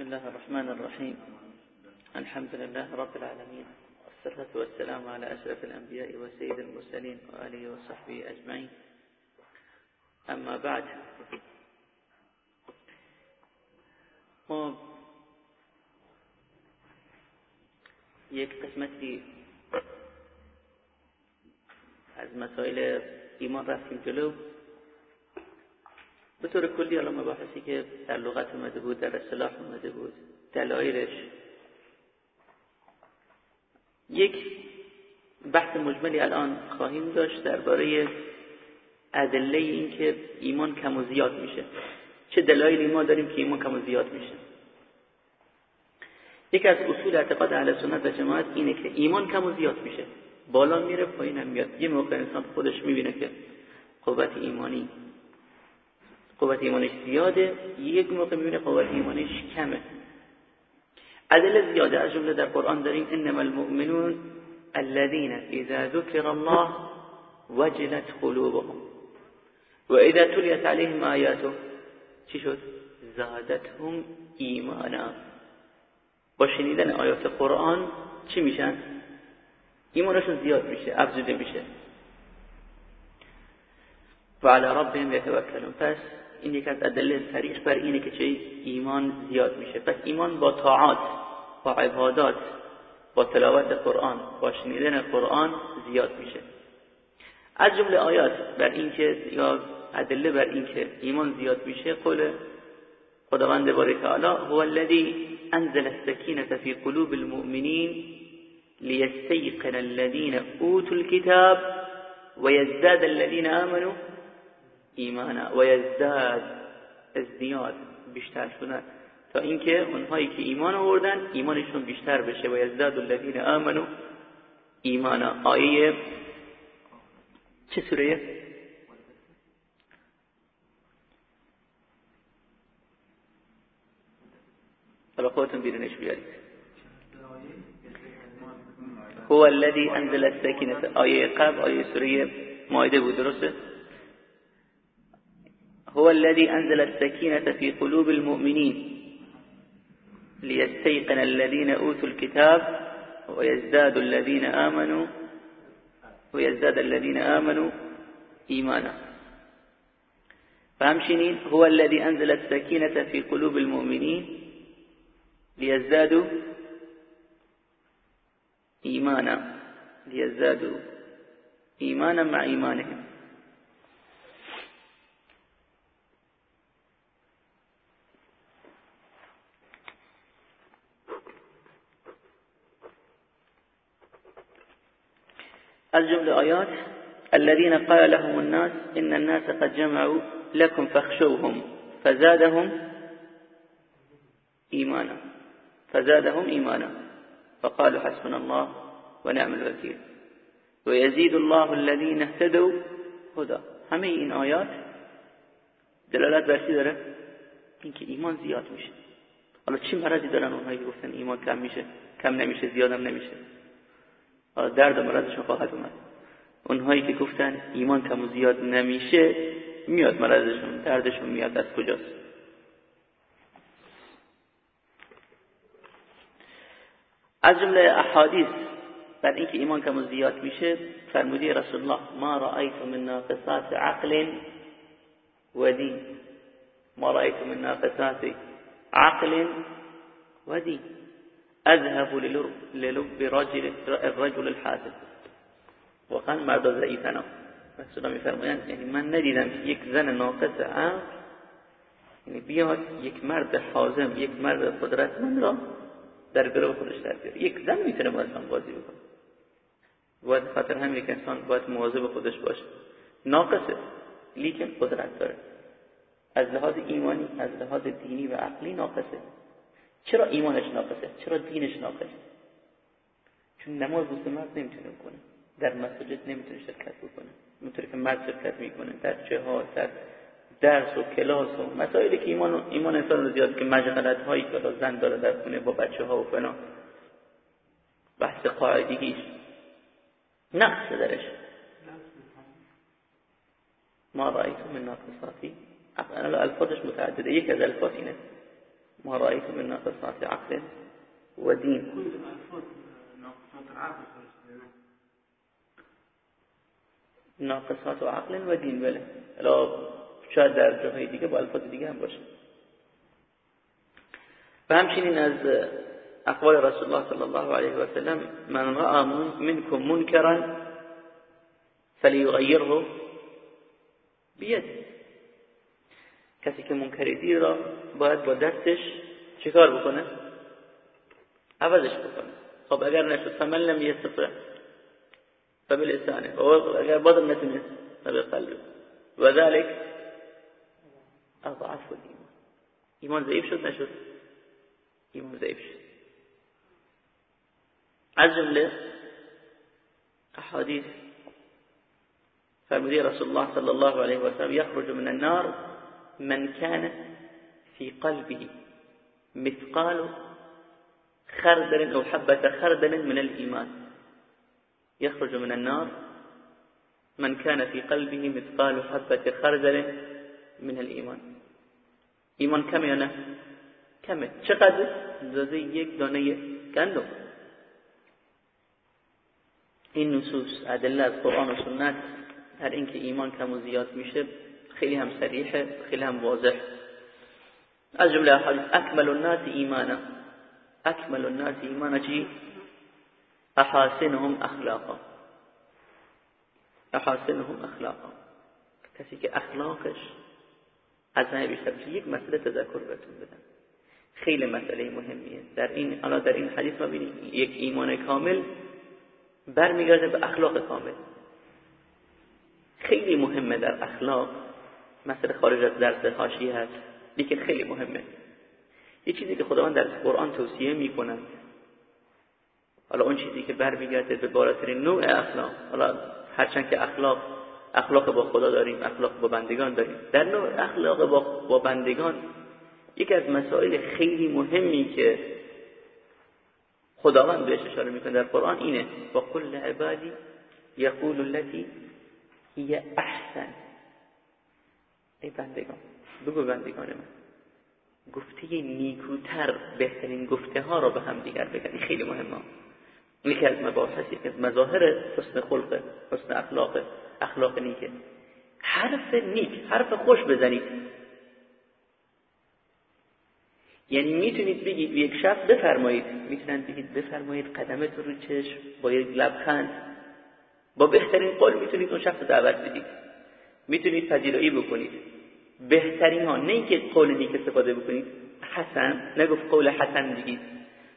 بسم الله الرحمن الرحيم. الحمد لله رب العالمين والصلاة والسلام على أشرف الأنبياء وسيد المرسلين وآله وصحبه أجمعين. أما بعد ما یک قسمتی از مسائل ایمان رفتیم جلو. به طور کلی الان مباحثی که در لغت اومده بود در اصطلاح اومده بود دلایلش. یک بحث مجملی الان خواهیم داشت درباره ادله این که ایمان کم و زیاد میشه. چه دلایلی ما داریم که ایمان کم و زیاد میشه؟ یکی از اصول اعتقاد اهل سنت و جماعت اینه که ایمان کم و زیاد میشه. بالا میره پایین هم میاد. یه موقع انسان خودش می‌بینه که قوت ایمانی قوت ایمانش زیاده یک موقع می‌بینه قوت ایمانش کمه. ادله زیاده از جمله در قرآن داریم انما المؤمنون الذين اذا ذكر الله وجلت قلوبهم. و اذا تليت عليهم آیاته چی شد؟ زادتهم ایمانا. با شنیدن آیات قرآن چی میشن؟ ایمانشون زیاد میشه افزوده میشه. و علی ربهم یتوکلون. پس این یک از ادله صریح بر اینه که چه ایمان زیاد میشه. پس ایمان با طاعات با عبادات با تلاوت قرآن با شنیدن قرآن زیاد میشه. از جمله آیات بر اینکه یا ادله بر اینکه ایمان زیاد میشه قول خداوند باری تعالی هو الذي انزل السكينه في قلوب المؤمنين ليستيقن الذين اوتوا الكتاب ويزداد الذين امنوا ایمانا و یزداد ازدیاد بیشتر شدن. تا اینکه اونهایی که ایمان آوردن ایمانشون بیشتر بشه. و یزداد الذین آمنو ایمانا آیه چه سوره؟ حالا خودتون بیرونش بیارید. هو الذي انزل السكينه آیه قبل آیه سوره مائده بود درسته؟ هو الذي أنزل السكينة في قلوب المؤمنين ليستيقن الذين أوتوا الكتاب ويزداد الذين آمنوا ويزداد الذين آمنوا إيمانا. فهمشنين هو الذي أنزل السكينة في قلوب المؤمنين ليزدادوا إيمانا. ليزدادوا إيمانا مع إيمانهم. از جمله آیات الذين قال لهم الناس إن الناس قد جمعوا لكم فاخشوهم فزادهم إيمانا فزادهم إيمانا. فقالوا حسبنا الله ونعم الوكيل. ويزيد الله الذين اهتدوا هدى. همه این آیات دلالت بر داره؟ اینکه ایمان زیاد میشه. حالا چی مرضی دارن اونهایی که گفتن ایمان کم میشه کم نمیشه زیادم نمیشه؟ درد و مرضشون خواهد اومد. اونهایی که گفتن ایمان کم و زیاد نمیشه میاد مرضشون دردشون میاد از کجاست؟ از جمله احادیث بر اینکه ایمان کم و زیاد میشه فرمودی رسول الله ما رأیت من ناقصات عقل و دین. ما رأیت من ناقصات عقل و دین. اذهب للب رجل الرجل الحاسد. واقعا مرد ضعیفنا رسول میفرمایند یعنی من ندیدم یک زن ناقص عقل یعنی بیاد یک مرد حازم یک مرد قدرتمند را در گروه خودش در بیاره. یک زن می‌تونه با انسان بازی بکنه. باید خاطر همین یک انسان باید مواظب خودش باشه. ناقصه لیکن قدرت داره. از لحاظ ایمانی از لحاظ دینی و عقلی ناقصه. چرا ایمانش ناقصه؟ چرا دینش ناقصه؟ چون نماز واسه مرد نمی‌تونه بکنه. در مساجد نمی‌تونه شرکت بکنه. اونطوری که مرد شرکت می‌کنه. در جهاد در درس و کلاس و مسائلی که ایمان ایمان انسان رو زیاد که مشغلت هایی که زن داره در خونه با بچه ها و فنا. بحث قاعدگیش. نقص درش. ما رأيت من ناقصاتی الفاظش متعدده. یک از الفاظ اینه. ما رأيت من ناقصات عقل و دین ناقصات عقل و دین بله. الا شاید در جاهای دیگه با الفاظ دیگه هم باشه. و همچنین از اقوال رسول الله صلی الله علیه و سلم من رأى منكم منکرا فلیغیره بید کسی که منکری را باید با دستش چیکار بکنه؟ عوضش بکنه. خب اگر نشد فمن لم یستطع فبلسانه اگر بازم نتونست فبقلبه و ذلك اضعف الایمان. ایمان ضعیف شد نشد؟ ایمان ضعیف شد. از جمله احادیث فرمودی رسول الله صلى الله عليه وسلم يخرج من النار من كان في قلبه مثقال خردل أو حبة خردل من الإيمان. يخرج من النار. من كان في قلبه مثقال حبة خردل من الإيمان. ایمان کمه یا نه کمه چقدر؟ اندازه یک دانه گندم این ادله قرآن و سنت در اینکه ایمان کم و خیلی هم صریحه خیلی هم واضح. از جمله احادیث اکمل الناس ایمانا. اکمل الناس ایمانا چی؟ احاسنهم اخلاقا. احاسنهم اخلاقا. کسی که اخلاقش از همه بیشتر یک مسئله تذکر بهتون بدم. خیلی مسئله مهمیه. در این الان در این حدیث ما بینیم یک ایمان کامل برمیگرده به اخلاق کامل. خیلی مهمه در اخلاق مسئله خارج از درس حاشیه هست. لیکن خیلی مهمه. یه چیزی که خداوند در قرآن توصیه می‌کنند حالا اون چیزی که برمیگرده به بالاترین نوع اخلاق. حالا هرچند که اخلاق اخلاق با خدا داریم اخلاق با بندگان داریم. در نوع اخلاق با, با بندگان یکی از مسائل خیلی مهمی که خداوند بهش اشاره می‌کنه در قرآن اینه. با کل عبادی یقول التي هی احسن ای بندگان بگو بندگان من. گفته نیکوتر بهترین گفته ها را به هم دیگر بگن خیلی مهمه. یکی از مباحث یکی از مظاهر حسن خلق حسن اخلاق اخلاق نیکه حرف نیک حرف خوش بزنید. یعنی می‌تونید بگید یک شخص بفرمایید. می‌تونن بگید بفرمایید قدمت رو چشم با یک لبخند. با بهترین قول می‌تونید اون شخص دعوت بدید. می‌تونید پذیرایی بکنید. بهترین ها نه اینکه قول نیک استفاده بکنید. حسن نگفت قول حسن بگید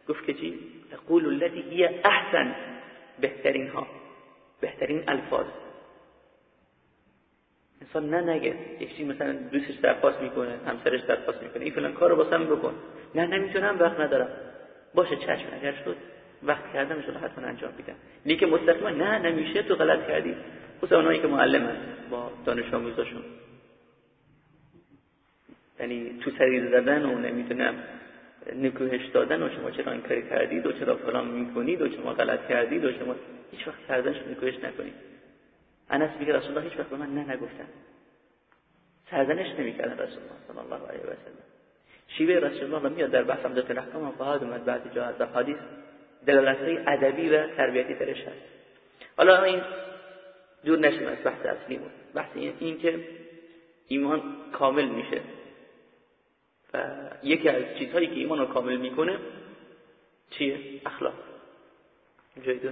گفت که چی؟ تقول التي هي احسن بهترین ها بهترین الفاظ. انسان نه نگه. یکی مثلا دوستش درخواست می‌کنه همسرش درخواست می‌کنه. این فلان کارو واسم بکن. نه نمی‌تونم وقت ندارم. باشه چشم. اگر شد وقت کردم ان حتما انجام میدم. لیکن مستقیما نه نمیشه تو غلط کردی. خصوصا اونایی که معلمن با دانش آموزاشون. یعنی تو سریر زدن و نمی‌دونم نکوهش دادن و شما چرا این کاری کردید و چرا فلان می‌کنید و شما غلط کردید و شما هیچ وقت سردنش نکوهش نکنید. انس میگه رسول الله هیچ وقت به من نه نگفتن. سردنش نمی‌کردن رسول الله صلی الله علیه و سلم. شیوه رسول الله میاد در بحث عمدت الاحکام فهاد اومد بعد جا از حدیث. دلالت ادبی و تربیتی ترش هست. حالا این دور نشیم از بحث اصلی بود بحث این که ایمان کامل میشه. و یکی از چیزهایی که ایمان رو کامل می‌کنه چیه؟ اخلاق. جای دو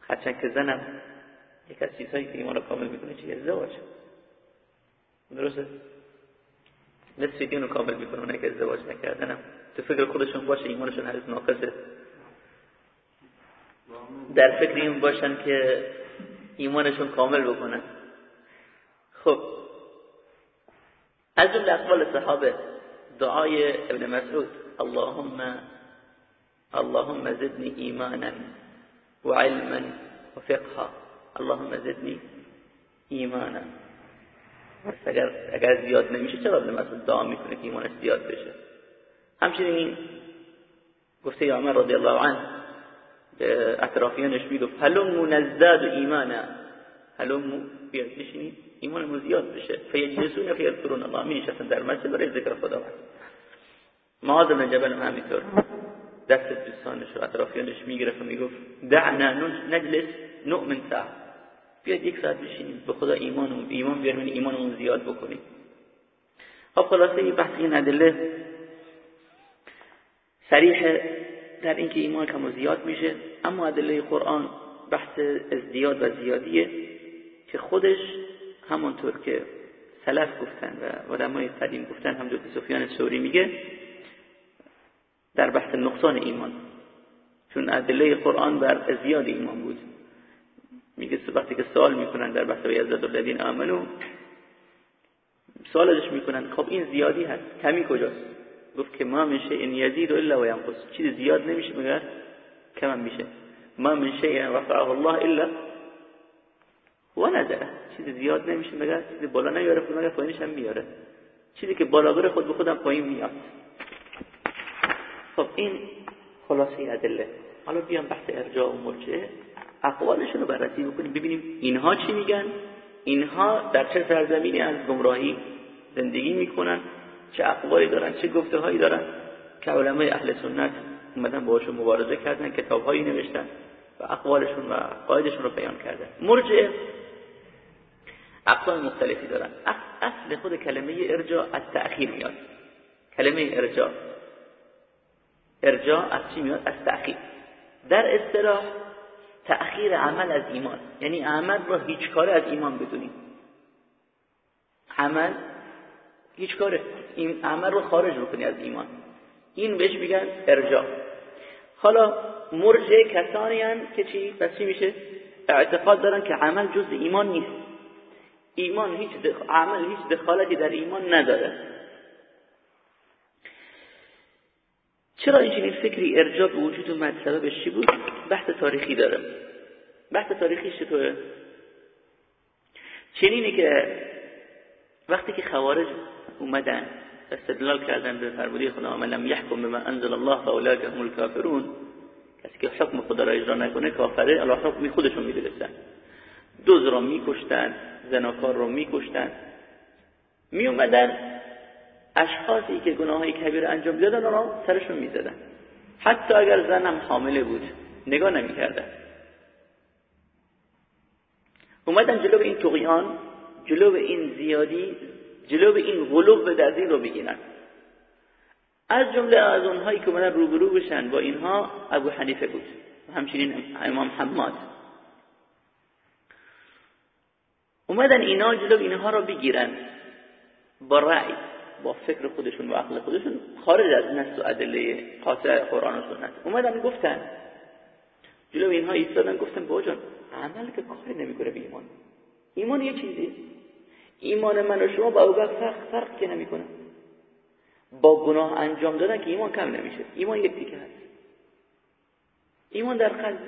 هرچند که زنم یک از چیزهایی که ایمان رو کامل می‌کنه چیه؟ ازدواج. درسته؟ نصف دین رو کامل می‌کنه اونه که ازدواج نکردنم. تو فکر خودشون باشه ایمانشون هرز ناقصه. در فکر این باشن که ایمانشون کامل بکنن. خب. از جمله اقوال صحابه دعای ابن مسعود اللهم اللهم زدني ایمانا وعلما وفقها اللهم زدني ایمانا. اگر اگر زیاد نمیشه چرا ابن مسعود دعا می‌کنه که ایمانش زیاد بشه؟ همچنین گفته عمر رضی الله عنه اطرافیانش می‌گفت هلمو نزداد ایمانا. هلمو بیاد بشینید ایمانمون زیاد بشه. فیجلسون فیذکرون الله می نشستن در مسجد برای ذکر خداوند معاذ بن جبل همینطور. دست دوستانش و اطرافیانش می‌گرفت و می‌گفت دعنا نجلس نؤمن ساعت. بیاد یک ساعت بشینیم به خدا ایمان ایمان بیاریم ایمانمون زیاد بکنیم. خب خلاصه این بحث این ادله صریح در اینکه ایمان کم و زیاد میشه. اما ادله قرآن بحث ازدیاد و زیادیه که خودش همونطور که سلف گفتن و علمای قدیم گفتن همونطور که سفیان سوری میگه در بحث نقصان ایمان. چون ادله قرآن بر ازدیاد ایمان بود. میگه وقتی که سوال می‌کنن در بحث یزداد الذین آمنو سوالش می‌کنن خب این زیادی هست کمی کجاست؟ گفت که ما من این یزید الا و ینقص. چیز زیاد نمیشه مگر کم میشه. ما من شیء رفعه الله الا و نزله. چیز زیاد نمیشه مگر چیزی بالا نیاره خود مگر پایینش هم میاره. چیزی که بالا بره خود به خودم پایین میاد. خب این خلاصه ادله. حالا بیام بحث ارجاع و مرجعه اقوالشون رو بررسی بکنیم. ببینیم اینها چی میگن؟ اینها در چه سرزمینی از گمراهی زندگی می‌کنن؟ چه اقوالی دارن؟ چه گفته هایی دارن؟ که علمای اهل سنت اومدن باشون مبارزه کردن کتاب هایی نوشتن و اقوالشون و قایدشون رو بیان کردن. مرجعه اقوال مختلفی دارن. اصل خود کلمه ارجاع از تأخیر میاد. کلمه ارجاع. ارجاع از چی میاد؟ از تأخیر. در اصطلاح تأخیر عمل از ایمان. یعنی عمل را هیچ کاره از ایمان بدونیم عمل هیچ کاره. این عمل رو خارج بکنی از ایمان. این بهش میگن ارجاع. حالا مرجع کسانی که چی؟ پس چی میشه؟ اعتقاد دارن که عمل جز ایمان نیست. ایمان هیچ عمل هیچ دخالتی در ایمان نداره. چرا این فکری ارجاع به وجود اومد؟ سببش چی بود؟ بحث تاریخی داره. بحث تاریخی چطوره؟ چنینه که وقتی که خوارج اومدن استدلال کردن به فرموده خدا من لم یحکم بما انزل الله فاولئک هم الکافرون. کسی که حکم خدا را اجرا نکنه کافره الله حکمی خودشون می‌دونستن. دوز را میکشتن زناکار را میکشتن. می اومدن اشخاصی که گناه های کبیر انجام دادن را سرشون می‌زدن. حتی اگر زنم حامله بود نگاه نمی‌کردن. اومدن جلو این تقیان جلو این زیادی جلو این غلوب در دین رو بگیرن از جمله از اونهایی که اومدن روبرو بشن با اینها ابو حنیفه بود. و همچنین امام حماد. اومدن اینا جلو اینها رو بگیرن. با رأی با فکر خودشون و عقل خودشون خارج از نص و ادله قاطع قرآن و سنت. اومدن گفتن. جلو اینها ایستادن گفتن با جان عمل که کاری نمی‌کنه به ایمان. ایمان یه چیزی. ایمان من و شما با فرق فرق که نمی‌کنه. با گناه انجام دادن که ایمان کم نمیشه. ایمان یک تیکه هست. ایمان در قلب.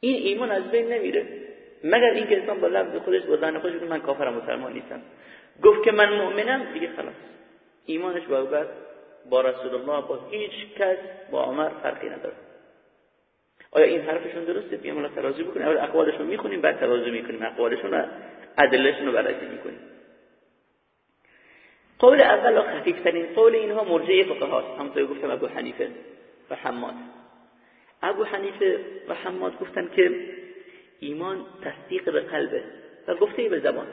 این ایمان از بین نمیره. مگر اینکه انسان با لفظ خودش با ذهن خودش من کافرم مسلمان نیستم. گفت که من مؤمنم دیگه خلاص. ایمانش با با رسول الله با هیچ کس با عمر فرقی نداره. آیا این حرفشون درسته؟ بیام الان ترازی بکنیم. اول اقوالشون می‌خونیم بعد ترازی می‌کنیم. اقوالشون ادلهشون رو بررسی می‌کنیم قول اول و خفیفترین قول اینها مرجع فقه هاست همونطور گفتم ابو حنیفه و حماد. ابو حنیفه و حماد گفتن که ایمان تصدیق به قلبه و گفته به زبان.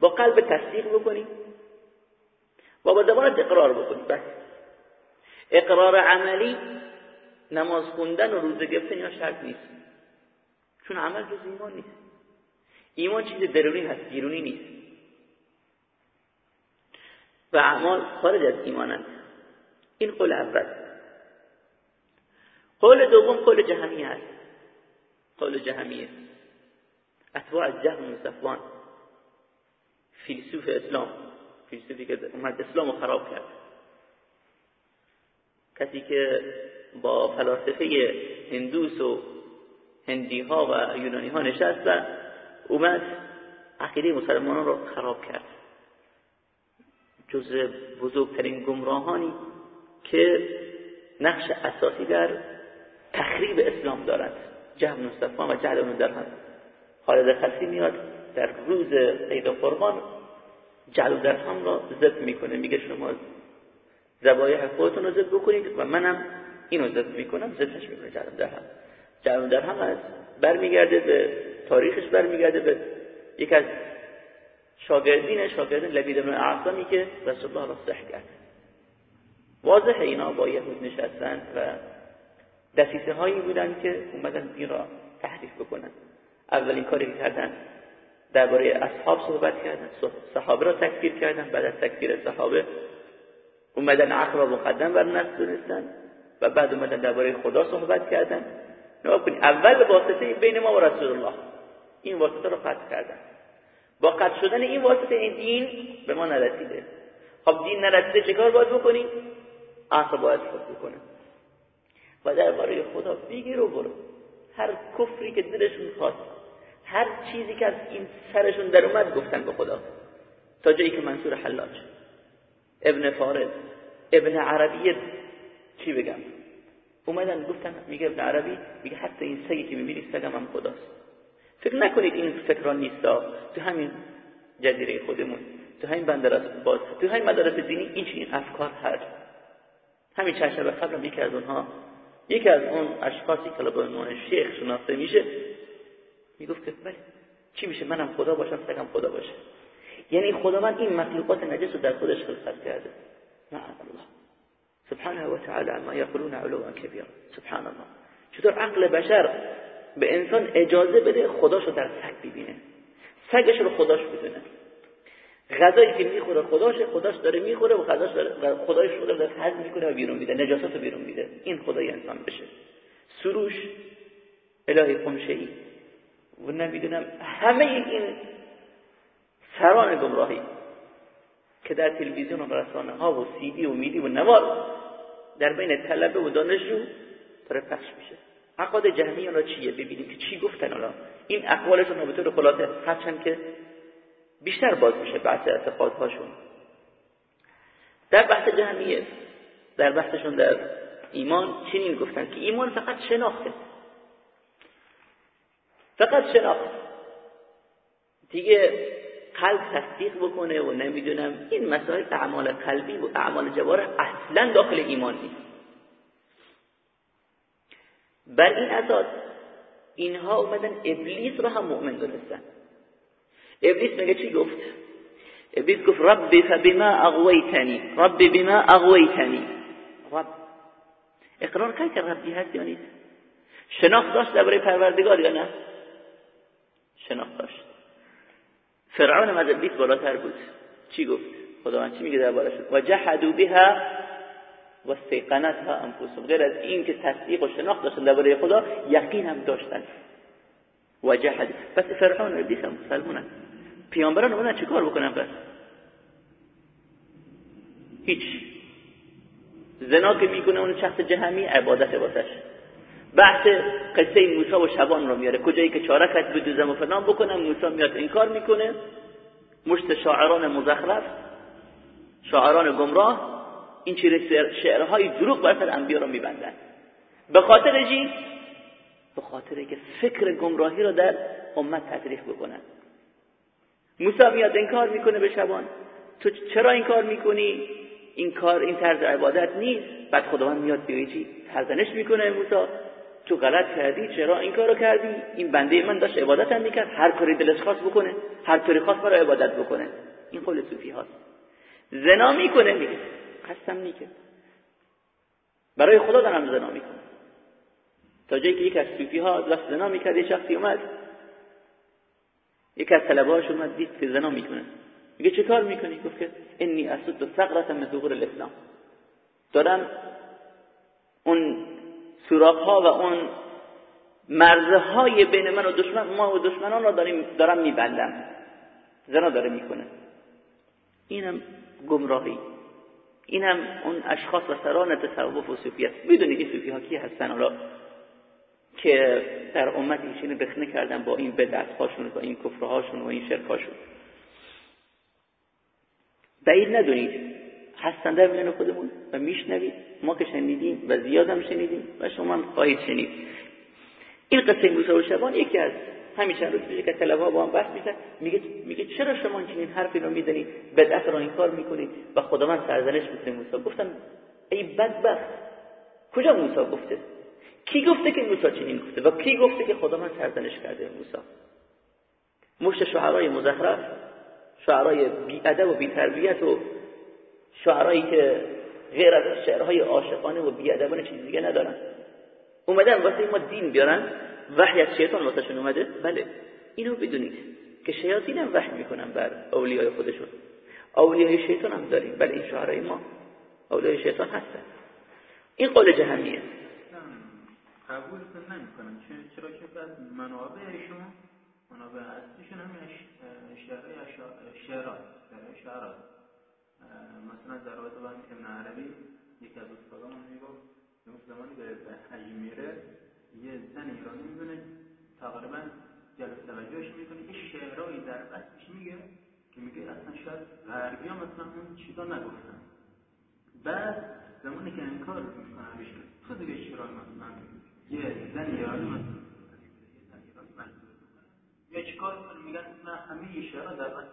با قلب تصدیق بکنی و با زبانت اقرار بکنی. بس. اقرار عملی نماز خوندن و روزه گرفتن یا شرط نیست. چون عمل جز ایمان نیست. ایمان چیز درونی هست بیرونی نیست. و اعمال خارج از ایمانند این قول اول. قول دوم قول جهمیه هست. قول جهمیه اتباع جهم صفوان فیلسوف اسلام. فیلسوفی که اومد اسلام خراب کرد. کسی که با فلاسفه هندوس و هندی ها و یونانی ها نشست و اومد عقیده مسلمانان رو خراب کرد. جز بزرگترین گمراهانی که نقش اساسی در تخریب اسلام دارند. جهم مصطفی و جهل در هم خالد خلفی میاد در روز عید قربان جعل و درهم را ضد می‌کنه. میگه شما زبایح خودتون رو ضد بکنید و منم اینو ضد می‌کنم ضدش می‌کنه جعل و درهم جعل و درهم از برمیگرده به تاریخش برمیگرده به یک از شاگردین شاگردین لبید بن اعصامی که رسول الله را صح کرد. واضح اینا با یهود نشستن و دسیسه هایی بودن که اومدن این را تحریف بکنن. اولین کاری که کردن درباره اصحاب صحبت کردن صحابه را تکفیر کردن. بعد از تکفیر صحابه اومدن عقل را مقدم بر نفس دونستن و بعد اومدن درباره خدا صحبت کردن. نگاه کنید اول واسطه بین ما و رسول الله. این واسطه رو قطع کردن. با قطع شدن این واسطه این دین به ما نرسیده. خب دین نرسیده چه کار باید بکنیم عقل باید خود بکنه. و درباره خدا بگیر و برو. هر کفری که دلشون خواست هر چیزی که از این سرشون در اومد گفتن به خدا. تا جایی که منصور حلاج ابن فارد ابن عربی چی بگم؟ اومدن گفتن میگه ابن عربی میگه حتی این سگی که می‌بینی سگم هم خداست. فکر نکنید این فکران نیستا. تو همین جزیره خودمون تو همین بندر باز تو همین مدارس دینی این چنین افکار هست. همین چند شب قبل یکی از اونها یکی از اون اشخاصی که به عنوان شیخ شناخته میشه می‌گفت که بله چی میشه؟ منم خدا باشم سگم خدا باشه. یعنی خدا من این مخلوقات نجس رو در خودش خلقت کرده. نه الله. سبحانه و تعالی ما یقولون علوا کبیرا. سبحان الله. چطور عقل بشر به انسان اجازه بده خداشو در سگ ببینه. سگش رو خداش بدونه. غذایی که می‌خوره خداش خداش داره می‌خوره و غذاش داره خدایش رو داره هضم می‌کنه و بیرون میده. نجاسات رو بیرون میده. این خدای انسان بشه. سروش الهی قمشه و نمی‌دونم همه این سران گمراهی که در تلویزیون و رسانه ها و سیدی و میدی و نوار در بین طلبه و دانشجو داره پخش میشه. عقاد جهمیان را چیه؟ ببینیم که چی گفتن الان این اقوالشون به طور خلاصه هرچند که بیشتر باز میشه بحث اعتقادهاشون. در بحث جهمیه در بحثشون در ایمان چنین گفتن که ایمان فقط شناخته. فقط شناخت دیگه قلب تصدیق بکنه و نمی‌دونم این مسائل اعمال قلبی و اعمال جواره اصلا داخل ایمان نیست. بر این اساس اینها اومدن ابلیس رو هم مؤمن دونستن ابلیس میگه چی گفت؟ ابلیس گفت ربی فبما اغویتنی ربی بما اغویتنی. رب. اقرار کرد که ربی هست یا نیست؟ شناخت داشت درباره پروردگار یا نه؟ شناخت داشت. فرعون از ابلیس بالاتر بود. چی گفت؟ خداوند چی میگه دربارش و جحدوا بها و استيقنتها انفسهم. غیر از این که تصدیق و شناخت داشتن درباره خدا یقین هم داشتن. و جحد پس فرعون و ابلیس هم مسلمانن. پیامبران اومدن چیکار بکنن پس؟ هیچ. زنا که می‌کنه اون شخص جهمی عبادت واسش. بحث قصه موسی و شبان رو میاره. کجایی که چارکت بدوزم و فلان بکنم موسی میاد انکار می‌کنه. مشت شاعران مزخرف شاعران گمراه این چیره شعرهای دروغ بر انبیا رو میبندن. به خاطر چی؟ به خاطر که فکر گمراهی رو در امت تدریخ بکنن. موسی میاد انکار می‌کنه به شبان. تو چرا این کار می‌کنی؟ این کار این طرز عبادت نیست. بعد خداوند میاد بیایی چی؟ سرزنش می‌کنه موسی. تو غلط کردی چرا این کارو کردی؟ این بنده من داشت عبادت هم می‌کرد. هر کاری دلش خواست بکنه هر طوری خواست برای عبادت بکنه. این قول صوفی هاست. زنا می‌کنه میگه. قسم نیکه. برای خدا دارم زنا می‌کنه تا جایی که یک از صوفی ها دست زنا می‌کرد یه شخصی اومد. یک از طلبه اومد دید که زنا می‌کنه. میگه چه کار می‌کنی؟ گفت که انی اسد ثغرة من ثغور الاسلام. دارم اون سوراخ ها و اون مرزه های بین من و دشمن ما و دشمنان را داریم دارم میبندم. زنا داره می‌کنه. اینم گمراهی. اینم اون اشخاص و سران تصوف و صوفیت می‌دونید این صوفی ها کی هستن؟ حالا که در امت ایشین بخنه کردن با این بدعت هاشون با این کفرهاشون و این شرک هاشون بعید ندونید. هستن در میان خودمون و میشنوید. ما که شنیدیم و زیاد هم شنیدیم و شما هم خواهید شنید. این قصه موسی و شبان یکی از همین چند روز پیش که طلبا با هم بحث می‌کرد میگه میگه چرا شما این حرفی رو می‌زنید بدعت رو این کار می‌کنید و خداوند سرزنش می‌کنه موسی. گفتم ای بدبخت کجا موسی گفته؟ کی گفته که موسی چنین گفته؟ و کی گفته که خداوند سرزنش کرده موسی؟ مشت شعرای مزخرف شعرای بی ادب و بی تربیت و شعرایی که غیر از شعرهای عاشقانه و بی ادبانه چیز دیگه ندارن. اومدن واسه ما دین بیارن. وحی از شیطان واسهشون اومده؟ بله. اینو بدونید که شیاطین هم وحی می‌کنن بر اولیای خودشون. اولیای شیطان هم داریم. بله این شعرهای ما اولیای شیطان هستن. این قول جهمیه قبولتون نمی‌کنن چرا که بعد منابعشون منابع اصلیشون شعرهای شعرات شعرات مثلا در رابطه با ابن عربی یکی از استادان می‌گفت زمانی به حج میره یه زن ایرانی می‌بینه تقریبا جلب توجهش می‌کنه. یه شعرهایی در بسش میگه که میگه اصلا شاید غربی هم مثلا اون چیزا نگفتن. بعد زمانی که انکار می‌کنه بهش تو دیگه شعرهای مثلا یه زن ایرانی مثلا یا چیکار میگن نه همه شعرها در بس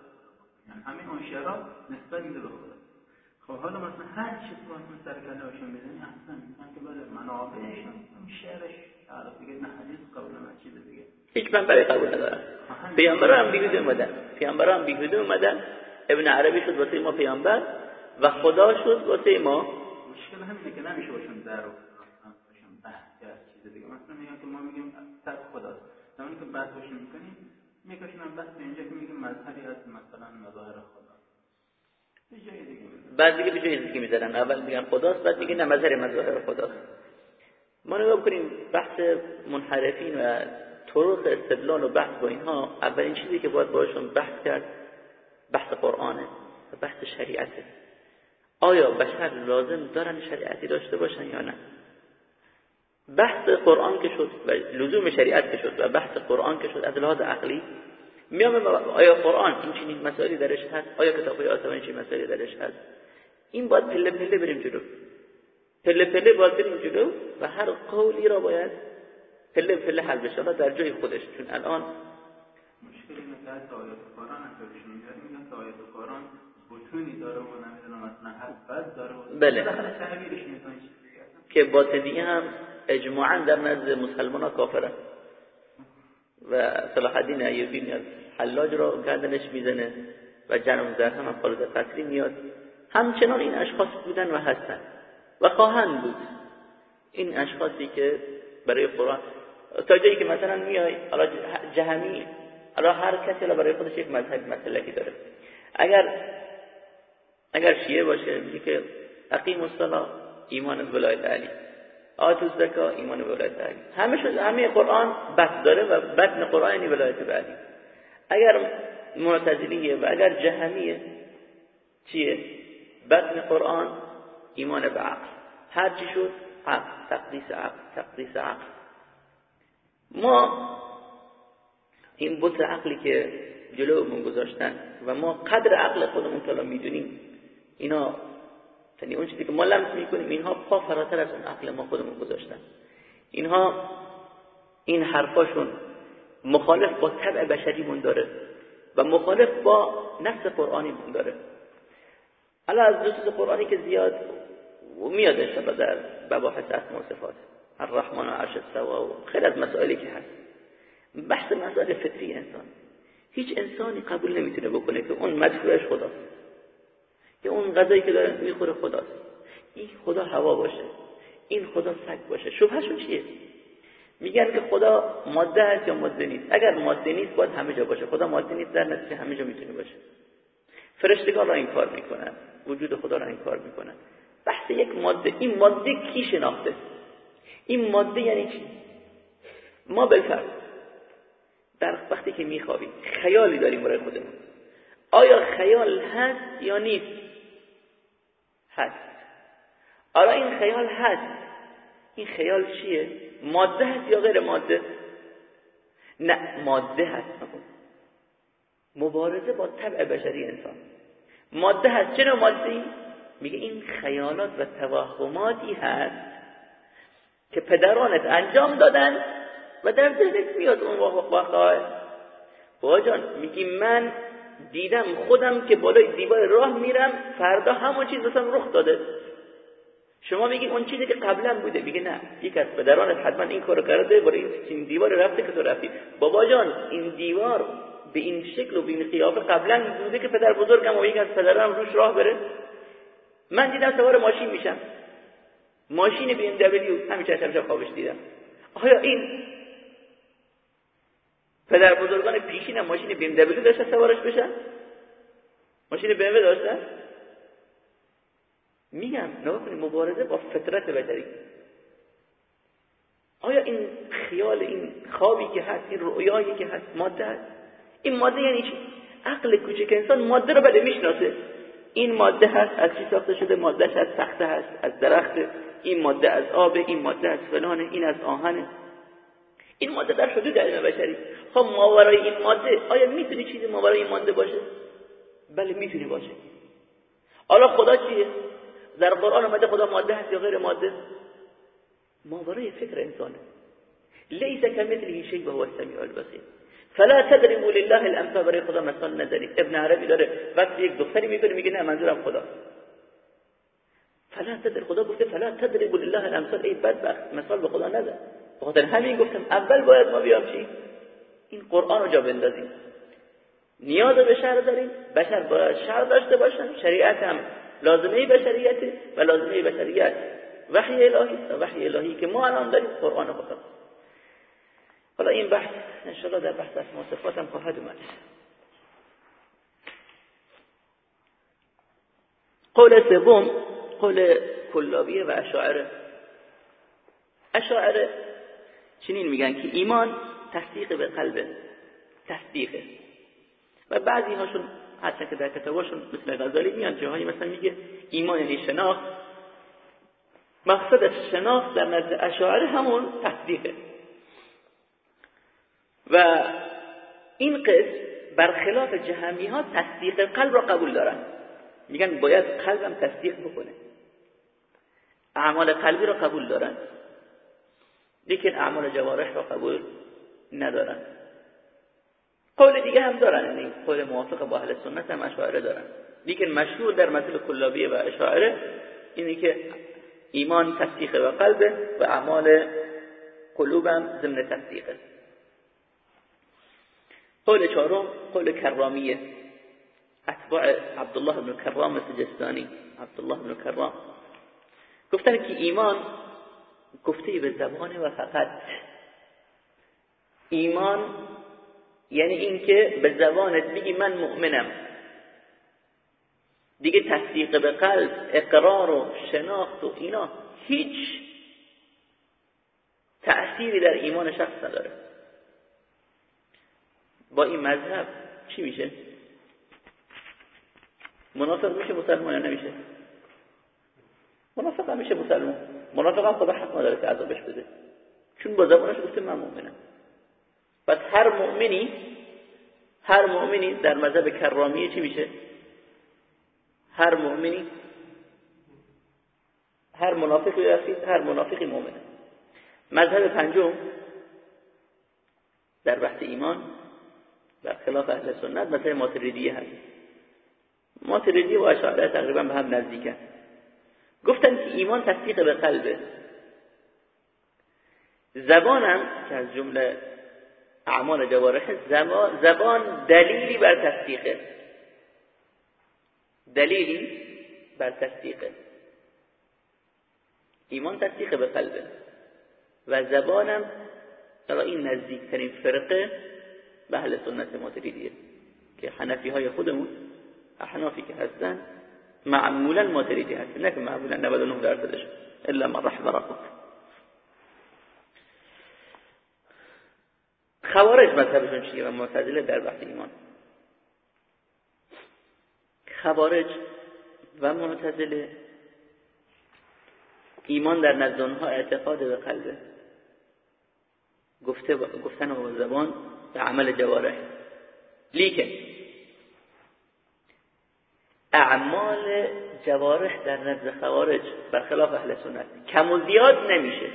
یعنی همه اون شعرها نسبت میده به خدا. خب حالا مثلا هر چیز که مثلا سر کله هاشون بزنی اصلا میگن که بله منابعش هم شعرش نه حدیث قبول ندارن پیامبران هم بیهوده اومدن. پیامبران هم بیهوده اومدن. ابن عربی شد واسه ما پیامبر و خدا شد واسه ما. مشکل همینه که نمیشه باشون در بحث چیز دیگه. مثلا میگن که ما میگیم خداست. زمانی که بحث باشون می‌کنیم می‌کشن بحث اینجا که میگیم مذهبی از مثلا مظاهر خدا. بعد دیگه به جای دیگه می‌ذارن. اول میگن خداست بعد میگن نه مظهر مظاهر خداست. ما نگاه کنیم بحث منحرفین و طرق استدلال و بحث با اینها اولین چیزی که باید باشون بحث کرد بحث قرآنه و بحث شریعته. آیا بشر لازم دارن شریعتی داشته باشن یا نه؟ بحث قرآن که شد و لزوم شریعت که شد و بحث قرآن که شد از لحاظ عقلی میام آیا قرآن این چنین مسائلی درش هست؟ آیا کتاب آسمانی چنین مسائلی درش هست؟ این باید پله پله بریم جلو. پله پله باید بریم جلو و هر قولی را باید پله پله حل بشه. در جای خودش چون الان مشکل اینه که حتی آیات قرآن اثرش میگه میگن آیات قرآن بطونی داره و نمی‌دونم هر بد داره و بله. تحویلش که باطنی هم اجماعا در نزد مسلمان ها کافرن و صلاح الدین ایوبی میاد حلاج را گردنش می‌زنه و جنم در هم خالد قصری میاد. همچنان این اشخاص بودن و هستن. و خواهند بود. این اشخاصی که برای قرآن تا جایی که مثلا میای حالا جهمی حالا هر کسی برای خودش یک مذهب مسلکی داره. اگر اگر شیعه باشه میگه که اقیم الصلاه ایمان به ولایت علی. آتو زکا ایمان به ولایت علی. همه همه قرآن بس داره و بطن قرآن یعنی ولایت علی اگر معتزلیه و اگر جهمیه چیه؟ بطن قرآن ایمان به عقل. هر چی شد عقل. تقدیس عقل تقدیس عقل. ما این بطر عقلی که جلومون گذاشتن و ما قدر عقل خودمون که می‌دونیم اینا یعنی اون چیزی که ما لمس می‌کنیم اینها پا فراتر از اون عقل ما خودمون گذاشتن. اینها این حرفاشون مخالف با طبع بشریمون داره و مخالف با نفس قرآنیمون داره. حالا از دو قرآنی که زیاد و میاد انشاءالله در مباحث اسم و صفات. الرحمن و عرش سوا و خیلی از مسائلی که هست. بحث مسائل فطری انسان. هیچ انسانی قبول نمی‌تونه بکنه که اون مدفوعش خداست. یا اون غذایی که داره می‌خوره خداست. این خدا هوا باشه. این خدا سگ باشه. شبهشون چیه؟ میگن که خدا ماده هست یا ماده نیست؟ اگر ماده نیست باید همه جا باشه. خدا ماده نیست در نتیجه همه جا می‌تونه باشه. فرشتگان را این کار می‌کنن. وجود خدا را این کار می‌کنن. بحث یک ماده. این ماده کی شناخته؟ این ماده یعنی چی؟ ما بالفرض در وقتی که میخوابیم خیالی داریم برای خودمون. آیا خیال هست یا نیست؟ هست. حالا این خیال هست. این خیال چیه؟ ماده هست یا غیر ماده؟ نه ماده هست. مبارزه با طبع بشری انسان. ماده هست. چرا ماده میگه این خیالات و توهماتی هست که پدرانت انجام دادن و در ذهنت میاد اون واقعا بابا جان میگی من دیدم خودم که بالای دیوار راه میرم فردا همون چیز مثلا رخ داده. شما میگی اون چیزی که قبلا بوده. میگه نه یک از پدران حتما این کارو کرده برای این دیوار رفته که تو رفتی. بابا جان این دیوار به این شکل و به این قیافه قبلا بوده که پدر بزرگم و یک از پدران روش راه بره. من دیدم سوار ماشین میشم. ماشین بی ام دبلیو. همیشه همیشه خوابش دیدم. آیا این پدر بزرگان پیشین ماشین بی ام دبلیو داشتن سوارش بشن؟ ماشین بی ام داشتن؟ میگم نگاه کنید مبارزه با فطرت بشری. آیا این خیال این خوابی که هست این رؤیایی که هست ماده هست؟ این ماده یعنی چی؟ عقل کوچک انسان ماده رو بده می‌شناسه. این ماده هست از چی ساخته شده؟ مادهش از تخته هست از درخت. این ماده از آب این ماده از فلانه این از آهنه این ماده در حدود علم بشری. خب ماورای این ماده آیا می‌تونی چیزی ماورای این ماده باشه؟ بله می‌تونی باشه. حالا خدا چیه؟ در قرآن آمده خدا ماده هست یا غیر ماده؟ ماورای فکر انسانه. لیس کمثله شیء و هو السمیع البصیر. فلا تضربوا لله الامثال برای خدا مثال نزنید ابن عربی داره وقتی یک دختری می‌کنه میگه نه منظورم خدا. فلا تدر خدا گفته فلا تضربوا لله الامثال ای بدبخت مثال به خدا نزن. بخاطر همین گفتم اول باید ما بیام چی؟ این قرآن رو جا بندازیم. نیاز به شر داریم. بشر باید شر داشته باشن. شریعت هم لازمه بشریت و لازمه بشریت. وحی الهی و وحی الهی که ما الان داریم قرآن فقط حالا این بحث انشاءالله در بحث اسما صفات هم خواهد اومد. قول سوم قول کلابیه و اشاعره. اشاعره چنین میگن که ایمان تصدیق به قلبه تصدیقه و بعضی هاشون حتی که در کتاباشون مثل غزالی میان جاهایی مثلا میگه ایمان یعنی شناخت. مقصد از شناخت در نزد اشاعره همون تصدیقه. و این قسم برخلاف جهمی ها تصدیق قلب را قبول دارن. میگن باید قلبم تصدیق بکنه. اعمال قلبی را قبول دارن. لیکن اعمال جوارح را قبول ندارن. قول دیگه هم دارن. یعنی قول موافق با اهل سنت هم اشاعره دارن. لیکن مشهور در مذهب کلابیه و اشاعره اینه که ایمان تصدیق و قلبه و اعمال قلوبم ضمن تصدیقه. قول چهارم قول کرامیه. اتباع عبدالله بن کرام سجستانی. عبدالله بن کرام. گفتن که ایمان گفته به زبانه و فقط. ایمان یعنی اینکه به زبانت بگی من مؤمنم. دیگه تصدیق به قلب اقرار و شناخت و اینا هیچ تأثیری در ایمان شخص نداره. با این مذهب چی میشه؟ منافق میشه مسلمان یا نمیشه؟ منافق هم میشه مسلمان. منافق هم خدا حق نداره که عذابش بده. چون با زبانش گفته من مؤمنم پس هر مؤمنی هر مؤمنی در مذهب کرامیه چی میشه؟ هر مؤمنی هر منافقی رسید هر منافقی مؤمنه. مذهب پنجم در بحث ایمان در خلاف اهل سنت مثل ماتریدیه هست. ماتریدیه و اشعاره تقریبا به هم نزدیکن. گفتن که ایمان تصدیق به قلبه. زبانم که از جمله اعمال جوارح زبان دلیلی بر تصدیقه. دلیلی بر تصدیقه. ایمان تصدیق به قلبه. و زبانم این نزدیکترین فرقه به اهل سنت ماتریدیه که حنفی های خودمون احنافی که هستن معمولا ماتریدی هستن نه که معمولا 99 درصدش. الا من رحم ربک. خوارج مذهبشون چیه و معتزله در بحث ایمان؟ خوارج و معتزله ایمان در نزد اعتقاد به قلبه. گفته گفتن با زبان عمل جوارح لیکن اعمال جوارح در نزد خوارج برخلاف اهل سنت کم و زیاد نمیشه.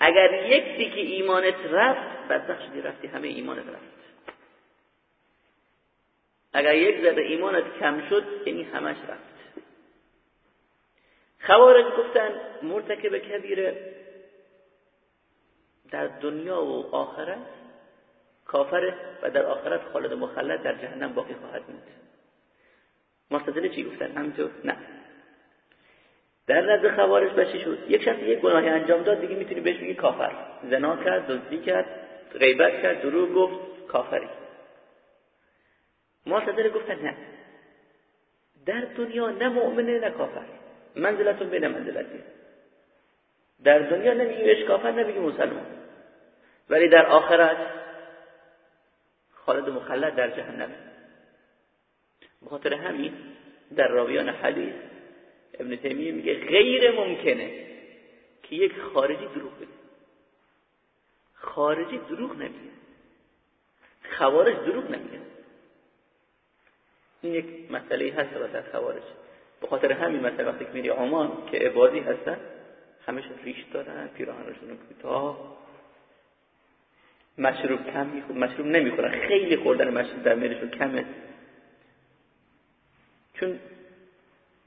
اگر یکی که ایمانت رفت بدبخ شدی رفتی همه ایمانت رفت. اگر یک ذره ایمانت کم شد یعنی همش رفت. خوارج گفتن مرتکب کبیره در دنیا و آخرت کافره و در آخرت خالد مخلد در جهنم باقی خواهد بود معتزله چی گفتن؟ همینطور. نه. در نزد خوارج بچه شد؟ یک شخص یک گناهی انجام داد دیگه می‌تونی بهش بگی کافر. زنا کرد دزدی کرد غیبت کرد دروغ گفت کافری. معتزله گفتن نه. در دنیا نه مؤمنه نه کافر. منزلتون بین منزلتی. در دنیا نمیگی کافر نمیگی مسلمان. ولی در آخرت خالد مخلد در جهنم. بخاطر همین در راویان حدیث ابن تیمیه میگه غیر ممکنه که یک خارجی دروغ بگه. خارجی دروغ نمیگه. خوارج دروغ نمیگه. این یک مسئله هست در خوارج. به خاطر همین مثلا وقتی که میری عمان که عبادی هستن همش ریش دارن پیراهنشون کوتاه مشروب کم می‌خورن مشروب نمی‌خورن. خیلی خوردن مشروب در میلشون کمه. چون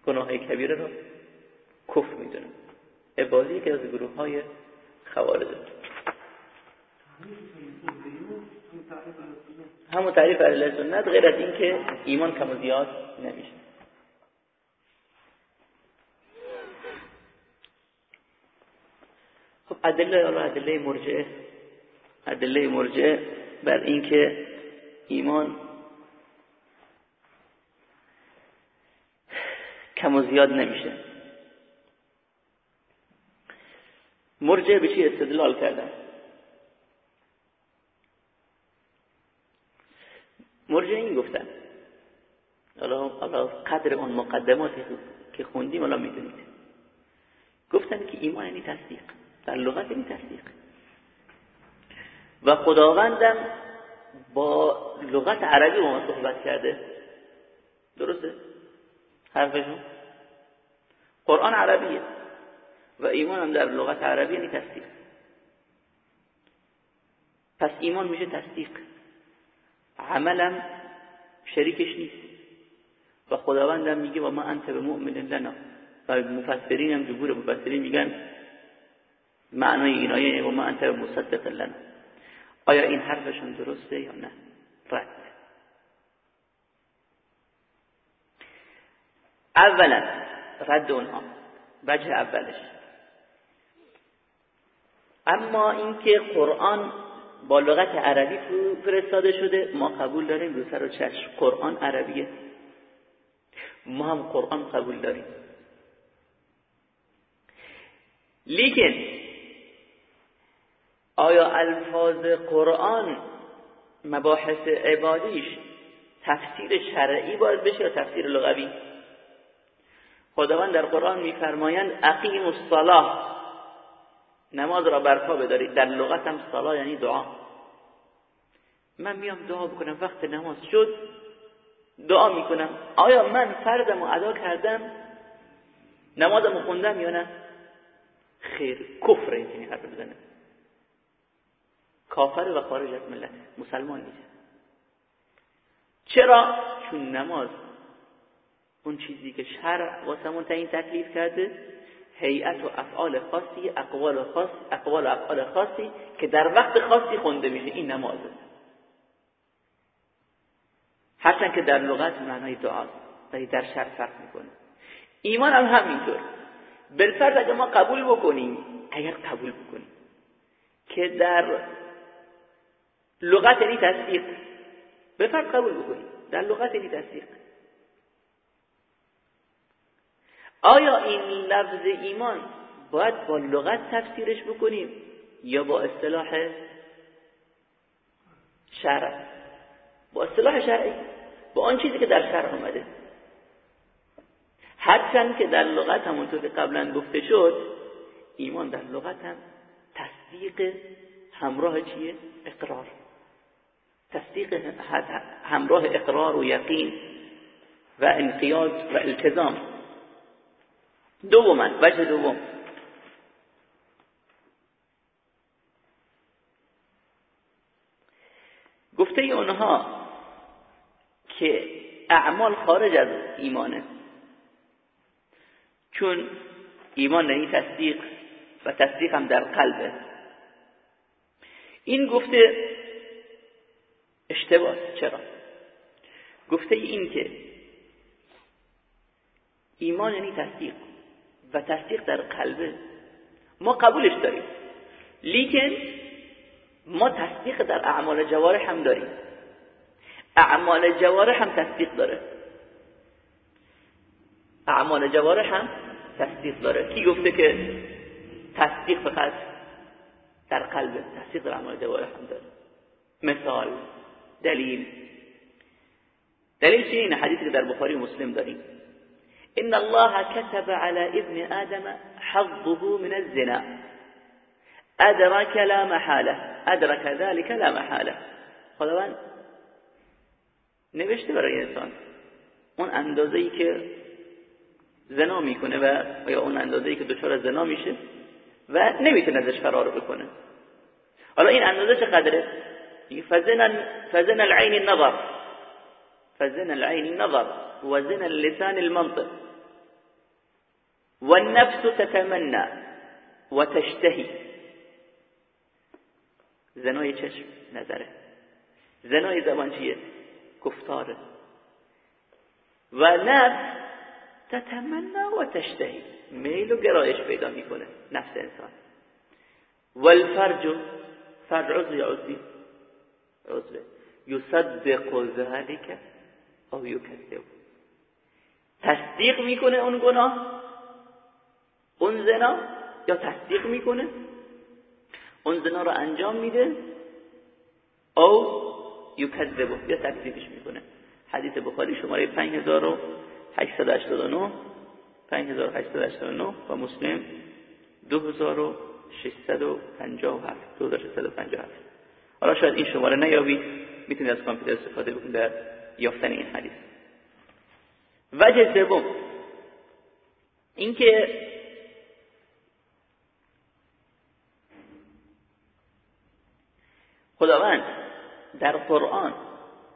گناه کبیره رو کفر می‌دونن. عبادی که از گروه های خوارج همون تعریف اهل سنت غیر از اینکه ایمان کم و زیاد نمیشه خب ادله ادله مرجعه ادله مرجعه بر اینکه ایمان کم و زیاد نمیشه. مرجع به چی استدلال کردن؟ مرجع این گفتن حالا قدر اون مقدماتی که خوندیم حالا می‌دونید. گفتن که ایمان یعنی تصدیق. در لغت یعنی تصدیق و خداوندم با لغت عربی با ما صحبت کرده. درسته؟ حرفشون قرآن عربیه و ایمان هم در لغت عربی یعنی تصدیق. پس ایمان میشه تصدیق. عملم شریکش نیست. و خداوندم میگه و ما انت به مؤمن لنا. و مفسرین هم جمهور مفسرین میگن معنای این آیه و ما انت به مصدق لنا. آیا این حرفشون درسته یا نه؟ رد. اولا رد اونها. وجه اولش. اما اینکه قرآن با لغت عربی فرستاده شده ما قبول داریم رو سر و چشم. قرآن عربیه. ما هم قرآن قبول داریم. لیکن آیا الفاظ قرآن مباحث عبادیش تفسیر شرعی باید بشه یا تفسیر لغوی؟ خداوند در قرآن میفرمایند اقیم الصلاه نماز را برپا بدارید. در لغت هم صلاه یعنی دعا. من میام دعا بکنم. وقت نماز شد دعا می‌کنم. آیا من فردم رو ادا کردم؟ نمازم خوندم یا نه؟ خیر کفر اینجوری حرف بزنه کافر و خارج از ملت. مسلمان نیست. چرا؟ چون نماز اون چیزی که شرع واسمون تعیین تکلیف کرده هیئت و افعال خاصی اقوال خاص اقوال و افعال خاصی که در وقت خاصی خونده میشه. این نمازه هرچند که در لغت معنای دعاست ولی در شرع فرق می‌کنه. ایمان هم همینطور. بالفرض اگر ما قبول بکنیم اگر قبول بکنیم که در لغت یعنی تصدیق. بفرض قبول بکنیم در لغت یعنی تصدیق. آیا این لفظ ایمان باید با لغت تفسیرش بکنیم یا با اصطلاح شرع؟ با اصطلاح شرعی. با آن چیزی که در شرع آمده. هرچند که در لغت همونطور که قبلا گفته شد ایمان در لغت هم تصدیق همراه چیه؟ اقرار. تصدیق همراه اقرار و یقین و انقیاد و التزام. دوما وجه دوم. گفته اونها که اعمال خارج از ایمانه. چون ایمان نهی تصدیق و تصدیق هم در قلبه. این گفته اشتباه. چرا؟ گفته این که ایمان یعنی تصدیق و تصدیق در قلبه. ما قبولش داریم. لیکن ما تصدیق در اعمال جوارح هم داریم. اعمال جوارح هم تصدیق داره. اعمال جوارح هم تصدیق داره. کی گفته که تصدیق فقط در قلب تصدیق در اعمال جوارح هم داره؟ مثال دلیل. دلیل چیه این حدیثی که در بخاری و مسلم داریم. ان الله كتب على ابن آدم حظه من الزنا. ادرك لا محاله ادرك ذلك لا محاله خداوند نوشته برای انسان. اون اندازه ای که زنا می‌کنه و یا اون اندازه ای که دچار زنا میشه و نمی‌تونه ازش فرار بکنه. حالا این اندازه چقدره؟ فزن فزن العين النظر. فزن العين النظر. وزن اللسان المنطق. والنفس تتمنى وتشتهي. زنای چشم نظره. زنای زبان چیه؟ گفتاره و نفس تتمنا و تشتهی میل و گرایش نفس انسان. والفرج فرج عضوی عضوه یصدق ذلك او یکذب. تصدیق می‌کنه اون گناه؟ اون زنا؟ یا تصدیق می‌کنه؟ اون زنا رو انجام میده؟ او یکذبه یا تکذیبش می‌کنه. حدیث بخاری شماره 5889 5889 و مسلم 2657 2657 حالا شاید این شماره نیابید می‌تونید از کامپیوتر استفاده بکنید در یافتن این حدیث. وجه سوم اینکه خداوند در قرآن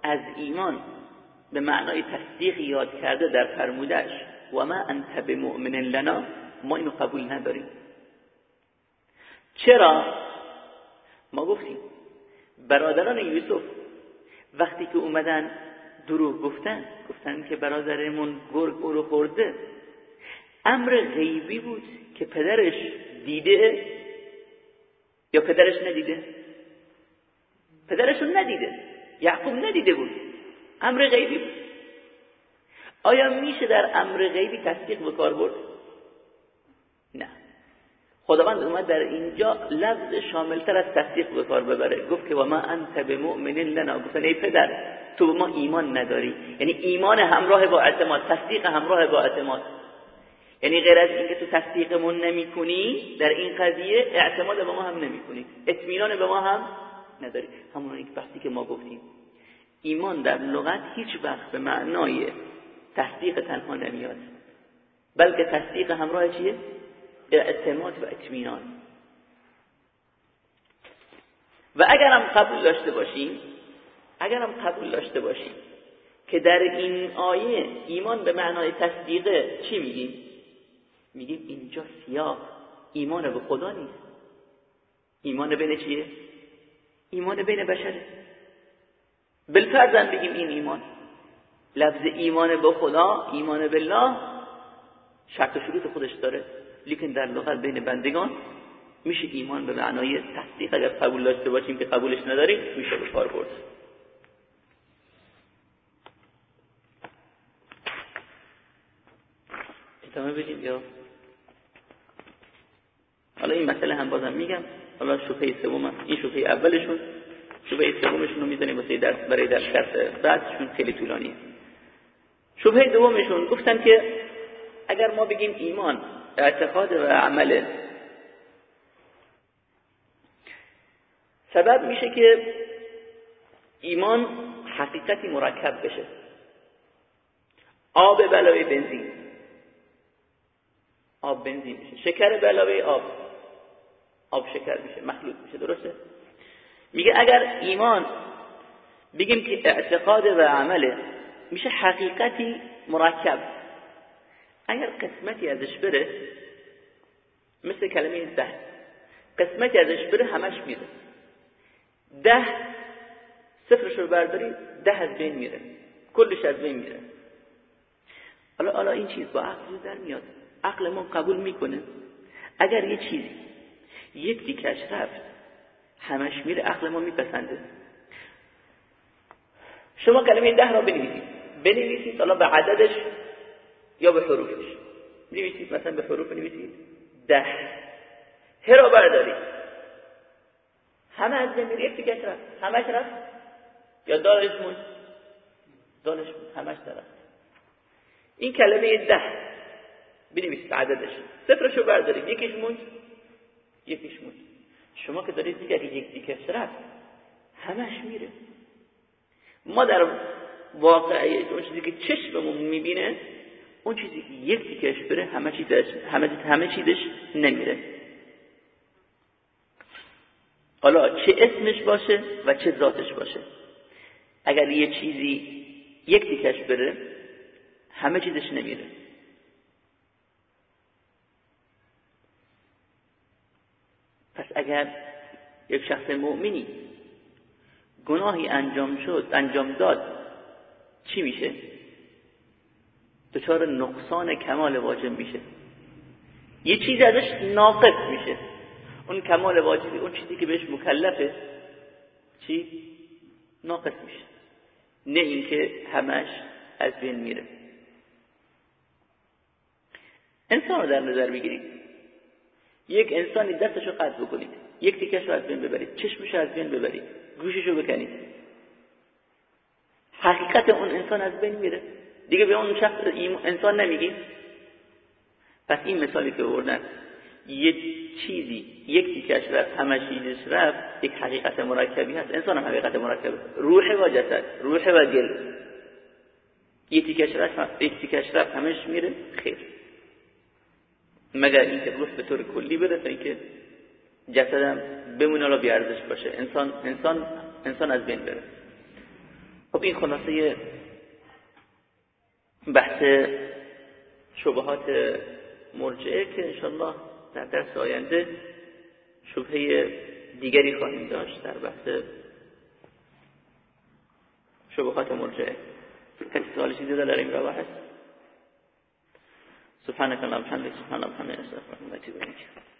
از ایمان به معنای تصدیق یاد کرده در فرمودش و ما انت بمؤمن لنا ما اینو قبول نداریم. چرا؟ ما گفتیم برادران یوسف. وقتی که اومدن دروغ گفتن گفتن که برادرمون گرگ او رو خورده. امر غیبی بود که پدرش دیده یا پدرش ندیده؟ پدرشون ندیده یعقوب ندیده بود. امر غیبی بود. آیا میشه در امر غیبی تصدیق به کار برد؟ نه. خداوند اومد در اینجا لفظ شاملتر از تصدیق به کار ببره. گفت که و ما انت بمؤمن لنا. گفتن ای پدر تو به ما ایمان نداری. یعنی ایمان همراه با اعتماد تصدیق همراه با اعتماد یعنی غیر از اینکه تو تصدیقمون نمی‌کنی در این قضیه اعتماد به ما هم نمی‌کنی. اطمینان به ما هم نداری. همون یک بحثی که ما گفتیم. ایمان در لغت هیچ وقت به معنای تصدیق تنها نمیاد. بلکه تصدیق همراه چیه؟ اعتماد و اطمینان. و اگرم قبول داشته باشیم اگرم قبول داشته باشیم که در این آیه ایمان به معنای تصدیقه چی میگیم؟ میگیم اینجا سیاه ایمان به خدا نیست. ایمان بین چیه؟ ایمان بین بشره بالفرزن بگیم این ایمان. لفظ ایمان به خدا ایمان بالله شرط و شروط خودش داره. لیکن در لغت بین بندگان میشه ایمان به معنای تصدیق اگر قبول داشته باشیم که قبولش نداریم میشه به کار برد. ادامه بدیم یا؟ حالا این مسئله هم بازم میگم. حالا شبهه سوم این شبهه اولشون. شبهه سومشون رو می‌زنیم واسه درس برای درس بعدشون. خیلی طولانیه. شبهه دومشون. گفتن که اگر ما بگیم ایمان اعتقاد و عمله. سبب میشه که ایمان حقیقتی مرکب بشه. آب بلای بنزین. آب بنزین میشه. شکر بلای آب. آب شکر میشه. مخلوط میشه. درسته؟ میگه اگر ایمان بگیم که اعتقاد و عمله میشه حقیقتی مرکب. اگر قسمتی ازش بره مثل کلمه ده قسمتی ازش بره همش میره. ده صفرش رو برداری ده از بین میره کلش از بین میره. حالا حالا این چیز با عقل در میاد. عقل ما قبول می‌کنه. اگر یه چیزی یک دیکش رفت همش میره عقل ما میپسنده. شما کلمه ده را بنویسید. بنویسید حالا به عددش یا به حروفش. نویسید مثلا به حروف نویسید ده. هه را بردارید همه از میره یک دیکش رفت همش رفت یا دارش موند همش درست این کلمه ده. بنویسید عددش. صفرش رو بردارید یکیش موند یکیش موند شما که دارید دیگه یک دیکش رفت همش میره. ما در واقعیت اون چیزی که چشممون می‌بینه اون چیزی که یک دیکش بره همه چیزش همه, همه چیزش نمیره. حالا چه اسمش باشه و چه ذاتش باشه. اگر یه چیزی یک دیکش بره همه چیزش نمیره. پس اگر یک شخص مؤمنی گناهی انجام شد انجام داد چی میشه؟ دچار نقصان کمال واجب میشه. یه چیزی ازش ناقص میشه. اون کمال واجبی اون چیزی که بهش مکلفه چی؟ ناقص میشه. نه اینکه همش از بین میره. انسان رو در نظر بگیرید. یک انسانی دستش رو قطع بکنید. یک تیکش رو از بین ببرید. چشمش رو از بین ببرید. گوشش رو بکنید. حقیقت اون انسان از بین میره. دیگه به اون شخص انسان نمیگی؟ پس این مثالی که بردن یک چیزی یک تیکش رفت چیزش رفت یک حقیقت مرکبی هست. انسان هم حقیقت مرکبی روح و جسد روح و دل. یک تیکش رفت یک تیکش رفت همش میره خیر. مگر اینکه روح به طور کلی تا اینکه جسدم بمونه را بیارزش باشه. انسان انسان انسان از بین بره. خب این خلاصه بحث شبهات مرجعه که انشالله در درس آینده شبهه دیگری خواهیم داشت در بحث شبهات مرجعه. کسی سوالی چیزی در این راه هست. سبحانك اللهم وبحمدك سبحان الله واتوب اليك